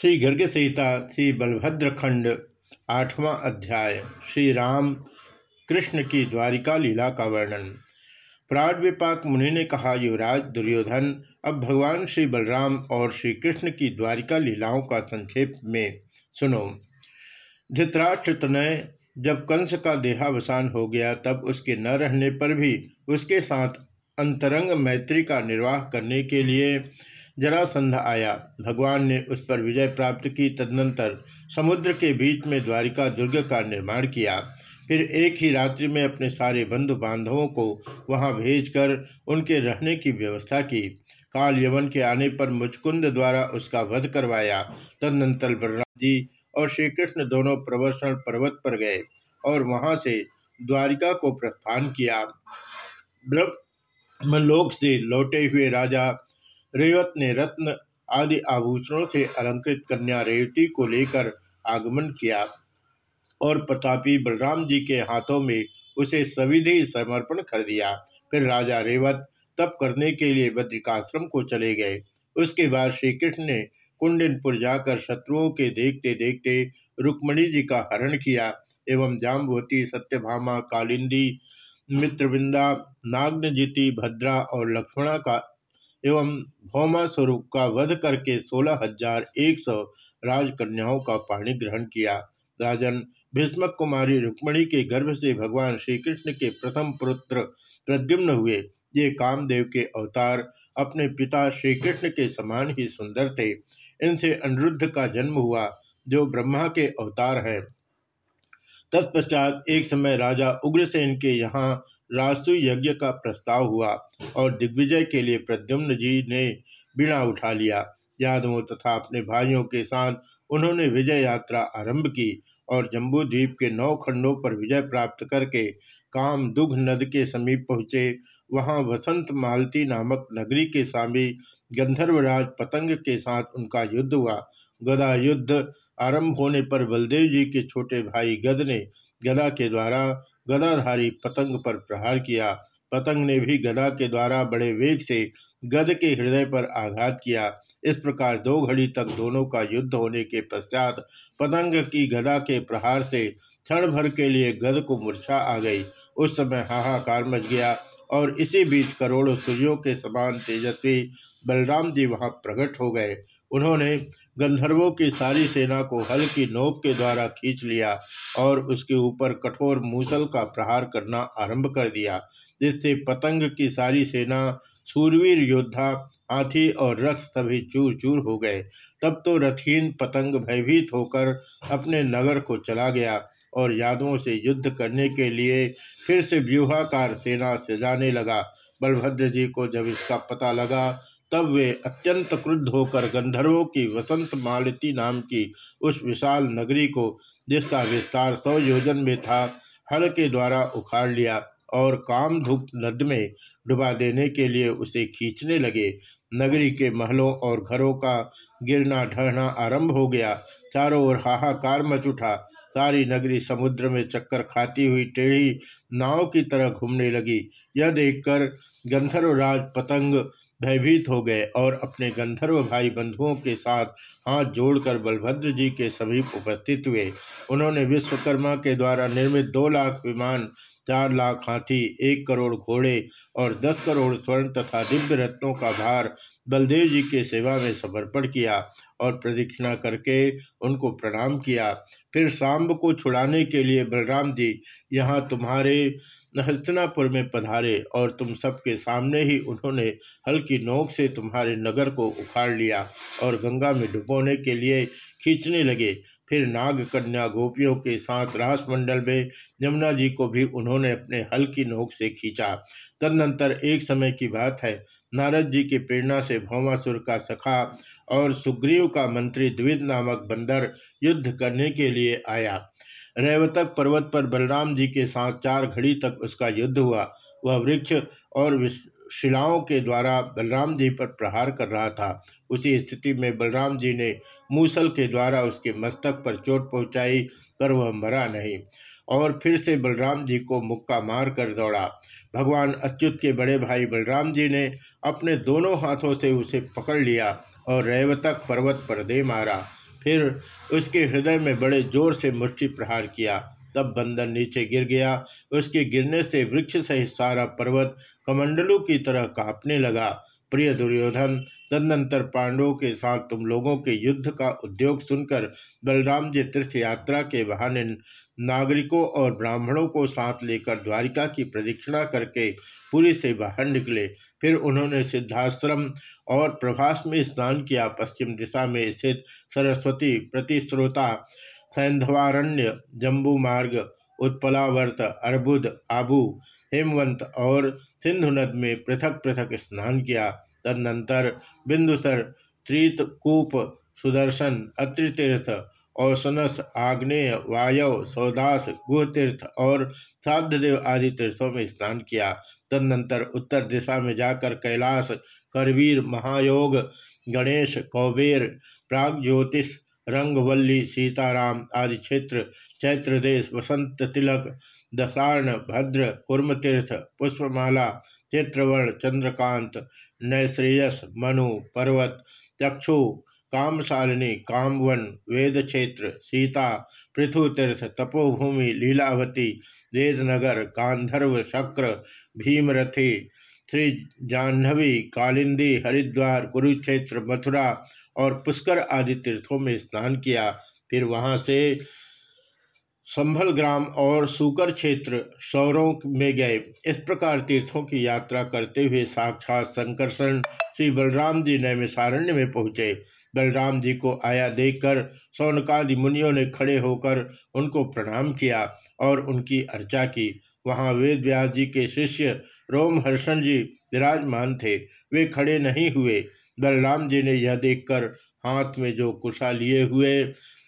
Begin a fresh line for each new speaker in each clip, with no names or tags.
श्री गर्ग सीता श्री बलभद्र खंड आठवां अध्याय श्री राम कृष्ण की द्वारिका लीला का वर्णन। प्राण विपाक मुनि ने कहा, युवराज, दुर्योधन, अब भगवान श्री बलराम और श्री कृष्ण की द्वारिका लीलाओं का संक्षेप में सुनो। धृतराष्ट्र तनय जब कंस का देहावसान हो गया, तब उसके न रहने पर भी उसके साथ अंतरंग मैत्री का निर्वाह करने के लिए जरासंध आया। भगवान ने उस पर विजय प्राप्त की, तदनंतर समुद्र के बीच में द्वारिका दुर्ग का निर्माण किया। फिर एक ही रात्रि में अपने सारे बंधु बांधवों को वहाँ भेजकर उनके रहने की व्यवस्था की। काल यवन के आने पर मुचकुंद द्वारा उसका वध करवाया। तदनंतर बलराम जी और श्री कृष्ण दोनों प्रवर्षण पर्वत पर गए और वहाँ से द्वारिका को प्रस्थान किया। ब्रह्मलोक से लौटे हुए राजा रेवत ने रत्न आदि आभूषणों से अलंकृत कन्या रेवती को लेकर आगमन किया और प्रतापी बलराम जी के हाथों में उसे सविधि समर्पण कर दिया। फिर राजा रेवत तप करने के लिए बद्रिकाश्रम को चले गए। उसके बाद श्री कृष्ण ने कुंडनपुर जाकर शत्रुओं के देखते देखते रुक्मणी जी का हरण किया एवं जाम्बवती सत्यभामा, कालिंदी, मित्रविंदा, नाग्नजिति, भद्रा और लक्ष्मणा का एवं भौमा स्वरूप का वध करके सोलह हज़ार एक सौ राजकन्याओं का पाणी ग्रहण किया। राजन भीष्मक कुमारी रुक्मणी के गर्भ से भगवान श्री कृष्ण के प्रथम पुत्र प्रद्युम्न हुए। ये कामदेव के अवतार अपने पिता श्री कृष्ण के समान ही सुंदर थे। इनसे अनिरुद्ध का जन्म हुआ, जो ब्रह्मा के अवतार है। तत्पश्चात एक समय राजा उग्रसेन के यहाँ रासु यज्ञ का प्रस्ताव हुआ और दिग्विजय के लिए प्रद्युम्न जी ने बिना उठा लिया। यादवों तथा अपने भाइयों के साथ उन्होंने विजय यात्रा आरंभ की और जम्बू द्वीप के नौ खंडों पर विजय प्राप्त करके काम दुग्ध नद के समीप पहुँचे। वहाँ वसंत मालती नामक नगरी के स्वामी गंधर्वराज पतंग के साथ उनका युद्ध हुआ। गदा युद्ध आरंभ होने पर बलदेव जी के छोटे भाई गद ने गदा के द्वारा गदाधारी पतंग पर प्रहार किया। पतंग ने भी गदा के द्वारा बड़े वेग से गद के हृदय पर आघात किया। इस प्रकार दो घड़ी तक दोनों का युद्ध होने के पश्चात पतंग की गदा के प्रहार से क्षण भर के लिए गद को मूर्छा आ गई। उस समय हाहाकार मच गया और इसी बीच करोड़ों सूर्यों के समान तेजस्वी बलराम जी वहाँ प्रकट हो गए। उन्होंने गंधर्वों की सारी सेना को हल की नोक के द्वारा खींच लिया और उसके ऊपर कठोर मूसल का प्रहार करना आरंभ कर दिया, जिससे पतंग की सारी सेना, सूरवीर योद्धा, हाथी और रथ सभी चूर चूर हो गए। तब तो रथहीन पतंग भयभीत होकर अपने नगर को चला गया और यादवों से युद्ध करने के लिए फिर से व्यूहाकार सेना सजाने लगा। बलभद्र जी को जब इसका पता लगा तब वे अत्यंत क्रुद्ध होकर गंधर्वों की वसंत मालती नाम की उस विशाल नगरी को जिसका विस्तार सौ योजन में था, हल के द्वारा उखाड़ लिया और कामधुप नद में डुबा देने के लिए उसे खींचने लगे। नगरी के महलों और घरों का गिरना ढहना आरंभ हो गया। चारों ओर हाहाकार मच उठा। सारी नगरी समुद्र में चक्कर खाती हुई टेढ़ी नाव की तरह घूमने लगी। यह देखकर गंधर्वराज पतंग भयभीत हो गए और अपने गंधर्व भाई बंधुओं के साथ हाथ जोड़कर बलभद्र जी के समीप उपस्थित हुए। उन्होंने विश्वकर्मा के द्वारा निर्मित दो लाख विमान, चार लाख हाथी, एक करोड़ घोड़े और दस करोड़ स्वर्ण तथा दिव्य रत्नों का भार बलदेव जी के सेवा में समर्पण किया और प्रदक्षिणा करके उनको प्रणाम किया। फिर सांब को छुड़ाने के लिए बलराम जी, यहाँ तुम्हारे हस्तिनापुर में पधारे और तुम सबके सामने ही उन्होंने हल्की नोक से तुम्हारे नगर को उखाड़ लिया और गंगा में डुबोने के लिए खींचने लगे। फिर नाग कन्या गोपियों के साथ रासमंडल में यमुना जी को भी उन्होंने अपने हल की नोक से खींचा। तदनंतर एक समय की बात है। नारद जी की प्रेरणा से भौमासुर का सखा और सुग्रीव का मंत्री द्विद नामक बंदर युद्ध करने के लिए आया। रेवतक पर्वत पर बलराम जी के साथ चार घड़ी तक उसका युद्ध हुआ। वह वृक्ष और शिलाओं के द्वारा बलराम जी पर प्रहार कर रहा था। उसी स्थिति में बलराम जी ने मूसल के द्वारा उसके मस्तक पर चोट पहुंचाई, पर वह मरा नहीं और फिर से बलराम जी को मुक्का मार कर दौड़ा। भगवान अच्युत के बड़े भाई बलराम जी ने अपने दोनों हाथों से उसे पकड़ लिया और रेवतक पर्वत पर दे मारा। फिर उसके हृदय में बड़े ज़ोर से मुष्टि प्रहार किया। तब बंदर नीचे गिर गया। उसके गिरने से वृक्ष सहित सारा पर्वत कमंडलों की तरह कांपने लगा। प्रिय दुर्योधन, तदनंतर पांडवों के साथ तुम लोगों के युद्ध का उद्योग सुनकर बलराम जी तीर्थ यात्रा के बहाने नागरिकों और ब्राह्मणों को साथ लेकर द्वारिका की प्रदक्षिणा करके पुरी से बाहर निकले। फिर उन्होंने सिद्धाश्रम और प्रभास में स्नान किया। पश्चिम दिशा में स्थित सरस्वती प्रतिश्रोता सैंधवारण्य, जम्बू मार्ग, उत्पलावर्त, अर्बुद, आबू, हेमवंत और सिंधु नद में पृथक पृथक स्नान किया। तदनंतर बिंदुसर, त्रितकूप, सुदर्शन, अत्रितीर्थ, औसनस, आग्नेय, वायव, सौदास, गुहतीर्थ और साध्यदेव आदि तीर्थों में स्नान किया। तदनंतर उत्तर दिशा में जाकर कैलाश, करवीर, महायोग, गणेश, कौबेर प्राग ज्योतिष रंगवल्ली, सीताराम आदि क्षेत्र चैत्रदेश वसंत तिलक, दशार्ण, भद्र, कुर्मतीर्थ, पुष्पमाला, चित्रवर्ण, चंद्रकांत नैश्रेयस मनु, पर्वत, चक्षु, कामशालिनी, कामवन वेद क्षेत्र सीता पृथुतीर्थ तपोभूमि, लीलावती, वेदनगर, गांधर्व शक्र, भीमरथी, श्री जाह्नवी, कालिंदी, हरिद्वार, कुरुक्षेत्र, मथुरा और पुष्कर आदि तीर्थों में स्नान किया। फिर वहाँ से संभल ग्राम और सूकर क्षेत्र सौरों में गए। इस प्रकार तीर्थों की यात्रा करते हुए साक्षात संकर्षण श्री बलराम जी नैमिसारण्य में पहुँचे। बलराम जी को आया देखकर सौनकादि मुनियों ने खड़े होकर उनको प्रणाम किया और उनकी अर्चा की। वहाँ वेद व्यास जी के शिष्य रोमहर्षण जी विराजमान थे। वे खड़े नहीं हुए। बलराम जी ने यह देखकर हाथ में जो कुशा लिए हुए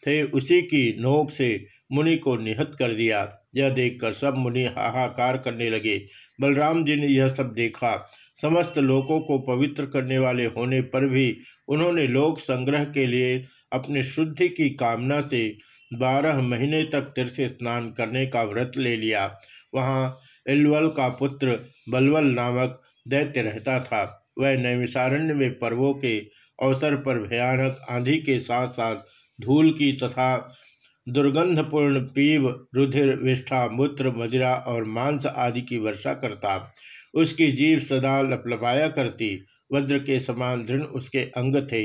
थे, उसी की नोक से मुनि को निहत कर दिया। यह देखकर सब मुनि हाहाकार करने लगे। बलराम जी ने यह सब देखा। समस्त लोगों को पवित्र करने वाले होने पर भी उन्होंने लोक संग्रह के लिए अपने शुद्धि की कामना से बारह महीने तक तीर्थ स्नान करने का व्रत ले लिया। वहाँ इलवल का पुत्र बलवल नामक दैत्य रहता था। वह नैमिसारण्य में पर्वों के अवसर पर भयानक आंधी के साथ साथ धूल की तथा दुर्गंधपूर्ण पीव रुधिर विष्ठा मूत्र, मदिरा और मांस आदि की वर्षा करता। उसकी जीव सदा लपलपाया करती। वज्र के समान दृढ़ उसके अंग थे।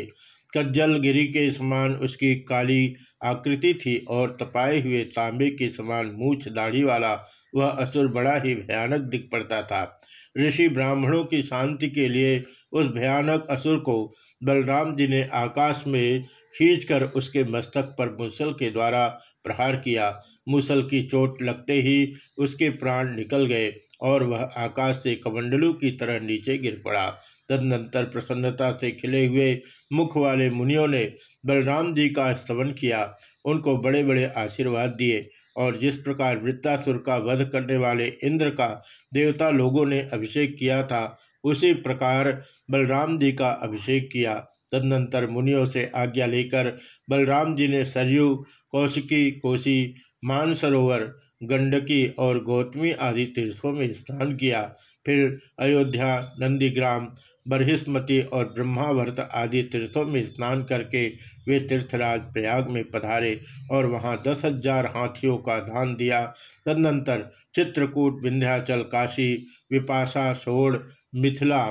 कज्जल गिरी के समान उसकी काली आकृति थी और तपाए हुए तांबे के समान मूछ दाढ़ी वाला वह असुर बड़ा ही भयानक दिख पड़ता था। ऋषि ब्राह्मणों की शांति के लिए उस भयानक असुर को बलराम जी ने आकाश में खींचकर उसके मस्तक पर मुसल के द्वारा प्रहार किया। मुसल की चोट लगते ही उसके प्राण निकल गए और वह आकाश से कमंडलू की तरह नीचे गिर पड़ा। तदनंतर प्रसन्नता से खिले हुए मुख वाले मुनियों ने बलराम जी का स्तवन किया। उनको बड़े बड़े आशीर्वाद दिए। और जिस प्रकार वृत्तासुर का वध करने वाले इंद्र का देवता लोगों ने अभिषेक किया था, उसी प्रकार बलराम जी का अभिषेक किया। तदनंतर मुनियों से आज्ञा लेकर बलराम जी ने सरयू, कौशिकी कोशी मानसरोवर, गंडकी और गौतमी आदि तीर्थों में स्नान किया। फिर अयोध्या, नंदीग्राम बरहिस्मती और ब्रह्मावर्त आदि तीर्थों में स्नान करके वे तीर्थराज प्रयाग में पधारे और वहाँ दस हज़ार हाथियों का दान दिया। तदनंतर चित्रकूट, विंध्याचल, काशी, विपाशा, सोड़, मिथिला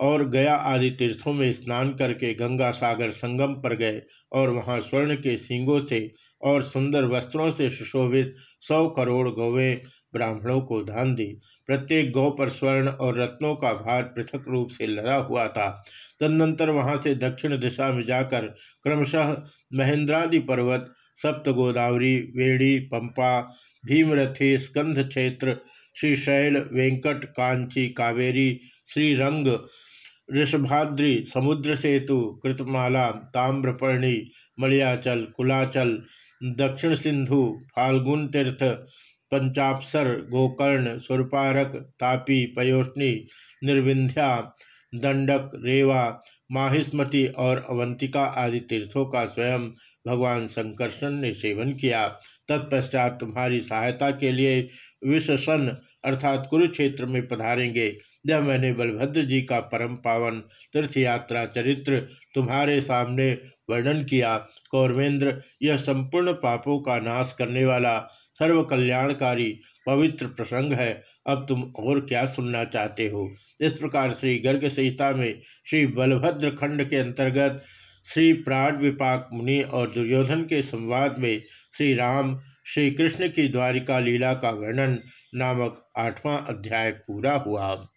और गया आदि तीर्थों में स्नान करके गंगा सागर संगम पर गए और वहाँ स्वर्ण के सिंगों से और सुंदर वस्त्रों से सुशोभित सौ करोड़ गौवें ब्राह्मणों को दान दी। प्रत्येक गौ पर स्वर्ण और रत्नों का भार पृथक रूप से लदा हुआ था। तदनंतर वहाँ से दक्षिण दिशा में जाकर क्रमशः महेंद्रादि पर्वत सप्त गोदावरी वेड़ी, पंपा, भीमरथी स्कंध क्षेत्र श्रीशैल वेंकट, कांची, कावेरी, श्रीरंग ऋषभाद्रि, समुद्र सेतु, कृतमाला, ताम्रपर्णी, मलयाचल, कुलाचल, दक्षिण सिंधु, फाल्गुन तीर्थ, पंचापसर, गोकर्ण, सुरपारक, तापी, पयोष्णी, निर्विंध्या, दंडक, रेवा माहिस्मती और अवंतिका आदि तीर्थों का स्वयं भगवान शंकरशन ने सेवन किया। तत्पश्चात तुम्हारी सहायता के लिए विशसन अर्थात कुरुक्षेत्र में पधारेंगे। यह मैंने बलभद्र जी का परम पावन तीर्थ यात्रा चरित्र तुम्हारे सामने वर्णन किया। कौरवेंद्र, यह संपूर्ण पापों का नाश करने वाला सर्व कल्याणकारी पवित्र प्रसंग है। अब तुम और क्या सुनना चाहते हो? इस प्रकार श्री गर्ग संहिता में श्री बलभद्र खंड के अंतर्गत श्री प्राण विपाक मुनि और दुर्योधन के संवाद में श्री राम, श्री कृष्ण की द्वारिका लीला का वर्णन नामक आठवां अध्याय पूरा हुआ।